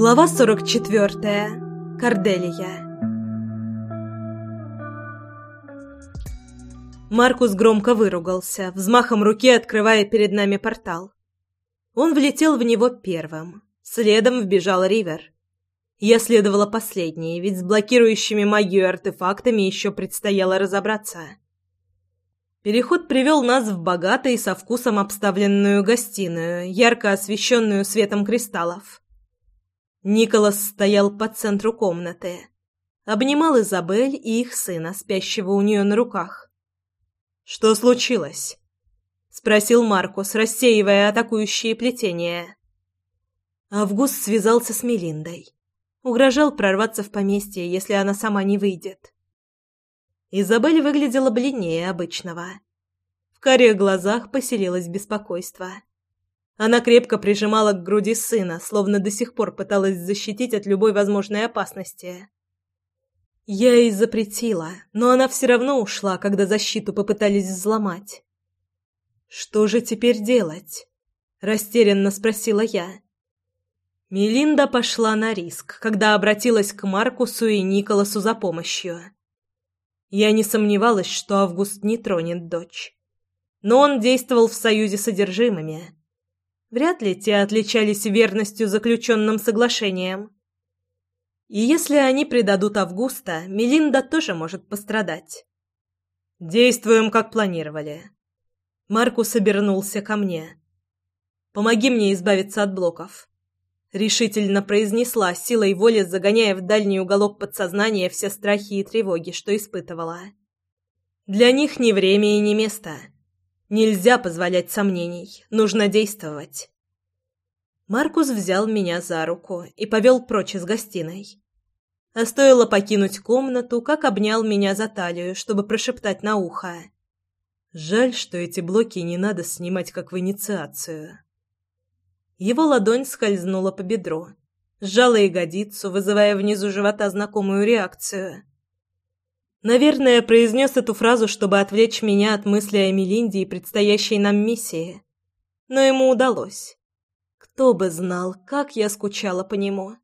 Глава 44. Корделия. Маркус громко выругался, взмахом руки открывая перед нами портал. Он влетел в него первым. Следом вбежал Ривер. Я следовала последней, ведь с блокирующими магию артефактами еще предстояло разобраться. Переход привел нас в богатую и со вкусом обставленную гостиную, ярко освещенную светом кристаллов. Николас стоял по центру комнаты. Обнимал Изабель и их сына, спящего у нее на руках. «Что случилось?» — спросил Маркус, рассеивая атакующие плетения. Август связался с Мелиндой. Угрожал прорваться в поместье, если она сама не выйдет. Изабель выглядела бледнее обычного. В карих глазах поселилось беспокойство. Она крепко прижимала к груди сына, словно до сих пор пыталась защитить от любой возможной опасности. Я ей запретила, но она все равно ушла, когда защиту попытались взломать. «Что же теперь делать?» – растерянно спросила я. Мелинда пошла на риск, когда обратилась к Маркусу и Николасу за помощью. Я не сомневалась, что Август не тронет дочь. Но он действовал в союзе с одержимыми. Вряд ли те отличались верностью заключенным соглашением. И если они предадут Августа, Мелинда тоже может пострадать. «Действуем, как планировали». Маркус обернулся ко мне. «Помоги мне избавиться от блоков решительно произнесла силой воли, загоняя в дальний уголок подсознания все страхи и тревоги, что испытывала. Для них ни время и ни место. Нельзя позволять сомнений, нужно действовать. Маркус взял меня за руку и повел прочь из гостиной. А стоило покинуть комнату, как обнял меня за талию, чтобы прошептать на ухо. «Жаль, что эти блоки не надо снимать как в инициацию». Его ладонь скользнула по бедру, сжала ягодицу, вызывая внизу живота знакомую реакцию. Наверное, произнес эту фразу, чтобы отвлечь меня от мысли о Мелинде и предстоящей нам миссии. Но ему удалось. Кто бы знал, как я скучала по нему.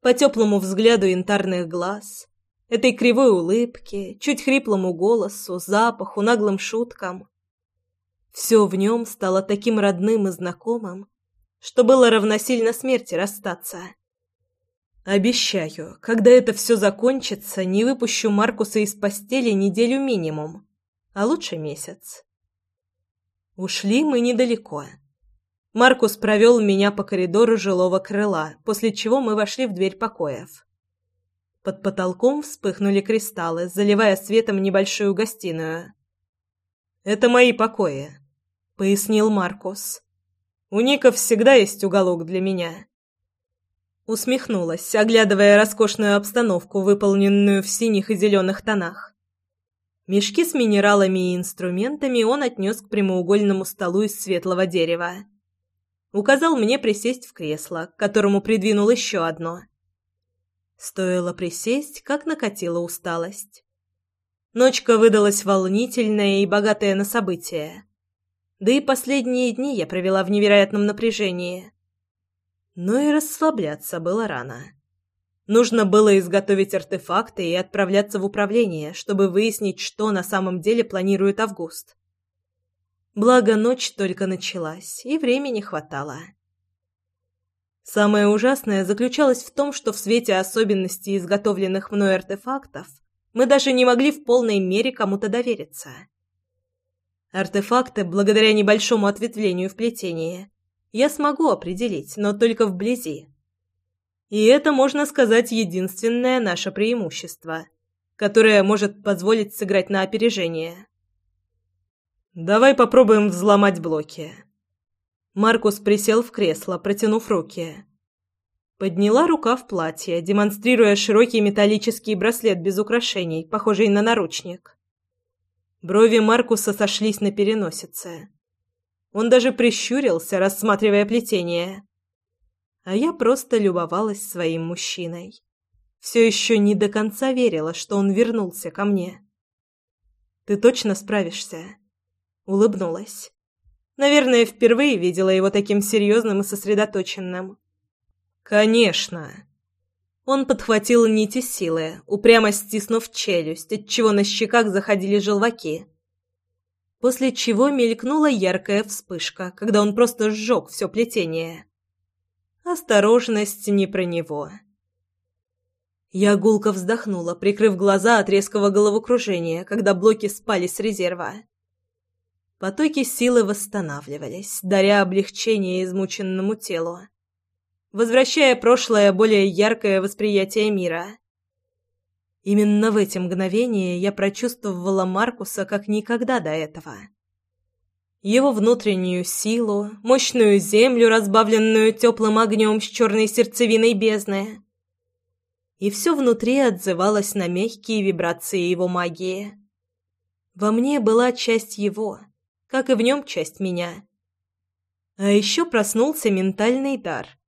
По теплому взгляду янтарных глаз, этой кривой улыбке, чуть хриплому голосу, запаху, наглым шуткам. Все в нем стало таким родным и знакомым, что было равносильно смерти расстаться. Обещаю, когда это все закончится, не выпущу Маркуса из постели неделю минимум, а лучше месяц. Ушли мы недалеко. Маркус провел меня по коридору жилого крыла, после чего мы вошли в дверь покоев. Под потолком вспыхнули кристаллы, заливая светом небольшую гостиную. «Это мои покои», — пояснил Маркус. У Ников всегда есть уголок для меня». Усмехнулась, оглядывая роскошную обстановку, выполненную в синих и зеленых тонах. Мешки с минералами и инструментами он отнес к прямоугольному столу из светлого дерева. Указал мне присесть в кресло, к которому придвинул еще одно. Стоило присесть, как накатила усталость. Ночка выдалась волнительная и богатая на события. Да и последние дни я провела в невероятном напряжении. Но и расслабляться было рано. Нужно было изготовить артефакты и отправляться в управление, чтобы выяснить, что на самом деле планирует Август. Благо, ночь только началась, и времени хватало. Самое ужасное заключалось в том, что в свете особенностей изготовленных мной артефактов мы даже не могли в полной мере кому-то довериться. Артефакты, благодаря небольшому ответвлению в плетении, я смогу определить, но только вблизи. И это, можно сказать, единственное наше преимущество, которое может позволить сыграть на опережение. «Давай попробуем взломать блоки». Маркус присел в кресло, протянув руки. Подняла рука в платье, демонстрируя широкий металлический браслет без украшений, похожий на наручник. Брови Маркуса сошлись на переносице. Он даже прищурился, рассматривая плетение. А я просто любовалась своим мужчиной. Все еще не до конца верила, что он вернулся ко мне. «Ты точно справишься?» Улыбнулась. Наверное, впервые видела его таким серьезным и сосредоточенным. «Конечно!» Он подхватил нити силы, упрямо стиснув челюсть, отчего на щеках заходили желваки. После чего мелькнула яркая вспышка, когда он просто сжег все плетение. Осторожность не про него. Я гулко вздохнула, прикрыв глаза от резкого головокружения, когда блоки спали с резерва. Потоки силы восстанавливались, даря облегчение измученному телу возвращая прошлое более яркое восприятие мира. Именно в эти мгновения я прочувствовала Маркуса как никогда до этого. Его внутреннюю силу, мощную землю, разбавленную теплым огнем с черной сердцевиной бездны. И все внутри отзывалось на мягкие вибрации его магии. Во мне была часть его, как и в нем часть меня. А еще проснулся ментальный дар —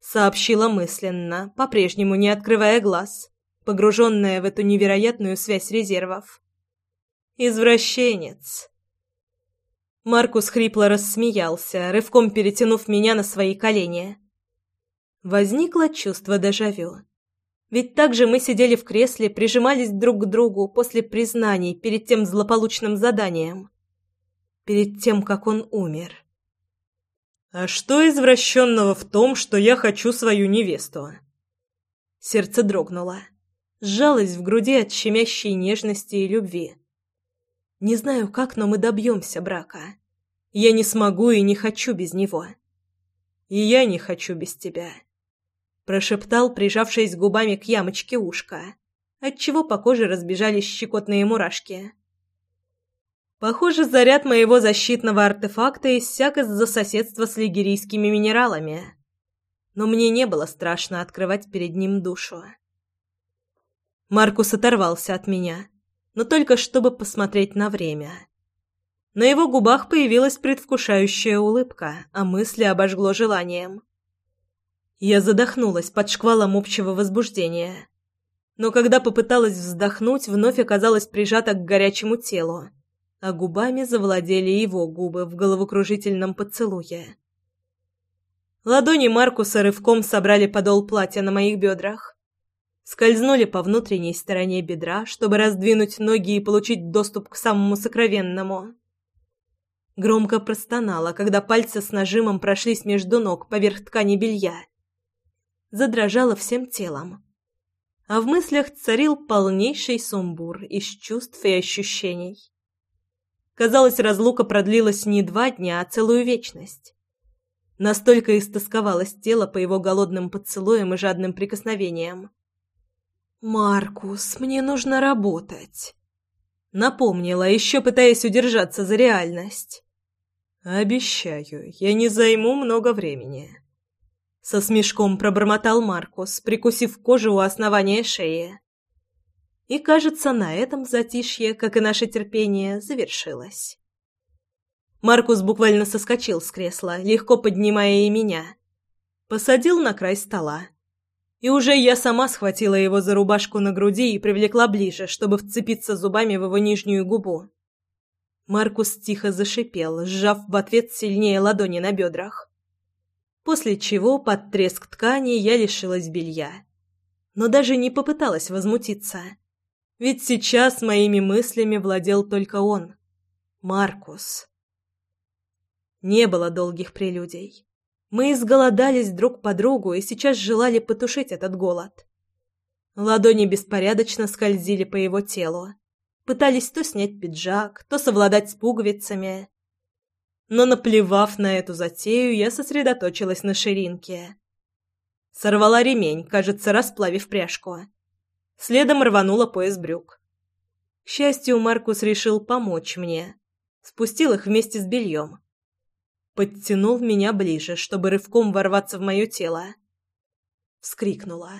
сообщила мысленно, по-прежнему не открывая глаз, погруженная в эту невероятную связь резервов. «Извращенец!» Маркус хрипло рассмеялся, рывком перетянув меня на свои колени. Возникло чувство дежавю. Ведь так же мы сидели в кресле, прижимались друг к другу после признаний перед тем злополучным заданием. Перед тем, как он умер. «А что извращенного в том, что я хочу свою невесту?» Сердце дрогнуло, сжалось в груди от щемящей нежности и любви. «Не знаю, как, но мы добьемся брака. Я не смогу и не хочу без него. И я не хочу без тебя», — прошептал, прижавшись губами к ямочке ушка, отчего по коже разбежались щекотные мурашки. Похоже, заряд моего защитного артефакта иссяк из-за соседства с лигерийскими минералами. Но мне не было страшно открывать перед ним душу. Маркус оторвался от меня, но только чтобы посмотреть на время. На его губах появилась предвкушающая улыбка, а мысли обожгло желанием. Я задохнулась под шквалом общего возбуждения. Но когда попыталась вздохнуть, вновь оказалась прижата к горячему телу а губами завладели его губы в головокружительном поцелуе. Ладони Маркуса рывком собрали подол платья на моих бедрах. Скользнули по внутренней стороне бедра, чтобы раздвинуть ноги и получить доступ к самому сокровенному. Громко простонала, когда пальцы с нажимом прошлись между ног поверх ткани белья. Задрожала всем телом. А в мыслях царил полнейший сумбур из чувств и ощущений. Казалось, разлука продлилась не два дня, а целую вечность. Настолько истосковалось тело по его голодным поцелуям и жадным прикосновениям. «Маркус, мне нужно работать», — напомнила, еще пытаясь удержаться за реальность. «Обещаю, я не займу много времени», — со смешком пробормотал Маркус, прикусив кожу у основания шеи. И, кажется, на этом затишье, как и наше терпение, завершилось. Маркус буквально соскочил с кресла, легко поднимая и меня. Посадил на край стола. И уже я сама схватила его за рубашку на груди и привлекла ближе, чтобы вцепиться зубами в его нижнюю губу. Маркус тихо зашипел, сжав в ответ сильнее ладони на бедрах. После чего под треск ткани я лишилась белья. Но даже не попыталась возмутиться. Ведь сейчас моими мыслями владел только он, Маркус. Не было долгих прелюдий. Мы изголодались друг по другу и сейчас желали потушить этот голод. Ладони беспорядочно скользили по его телу. Пытались то снять пиджак, то совладать с пуговицами. Но, наплевав на эту затею, я сосредоточилась на ширинке. Сорвала ремень, кажется, расплавив пряжку. Следом рванула пояс брюк. К счастью, Маркус решил помочь мне. Спустил их вместе с бельем. Подтянул меня ближе, чтобы рывком ворваться в мое тело. Вскрикнула.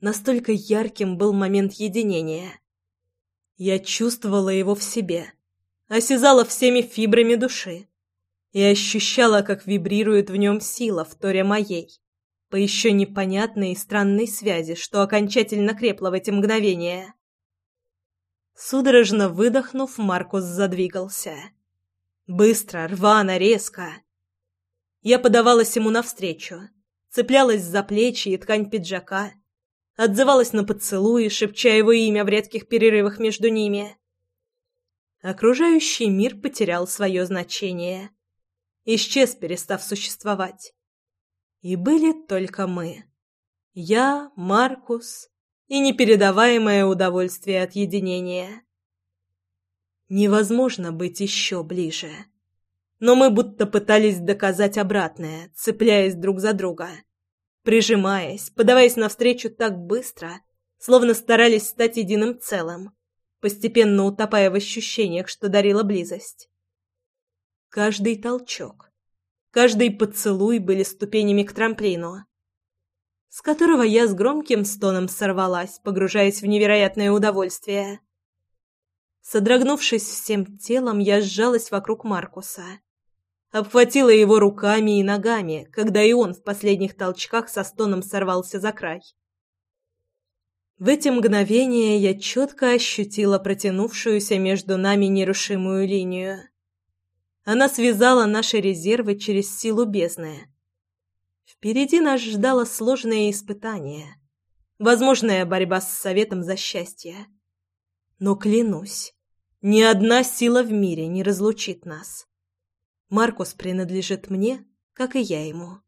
Настолько ярким был момент единения. Я чувствовала его в себе, осязала всеми фибрами души и ощущала, как вибрирует в нем сила, вторя моей по еще непонятной и странной связи, что окончательно крепло в эти мгновения. Судорожно выдохнув, Маркус задвигался. Быстро, рвано, резко. Я подавалась ему навстречу, цеплялась за плечи и ткань пиджака, отзывалась на поцелуи, шепча его имя в редких перерывах между ними. Окружающий мир потерял свое значение. Исчез, перестав существовать. И были только мы. Я, Маркус и непередаваемое удовольствие от единения. Невозможно быть еще ближе. Но мы будто пытались доказать обратное, цепляясь друг за друга. Прижимаясь, подаваясь навстречу так быстро, словно старались стать единым целым, постепенно утопая в ощущениях, что дарила близость. Каждый толчок, каждый поцелуй были ступенями к трамплину, с которого я с громким стоном сорвалась, погружаясь в невероятное удовольствие. Содрогнувшись всем телом, я сжалась вокруг Маркуса. Обхватила его руками и ногами, когда и он в последних толчках со стоном сорвался за край. В эти мгновения я четко ощутила протянувшуюся между нами нерушимую линию. Она связала наши резервы через силу бездны. Впереди нас ждало сложное испытание, возможная борьба с Советом за счастье. Но клянусь, ни одна сила в мире не разлучит нас. Маркус принадлежит мне, как и я ему.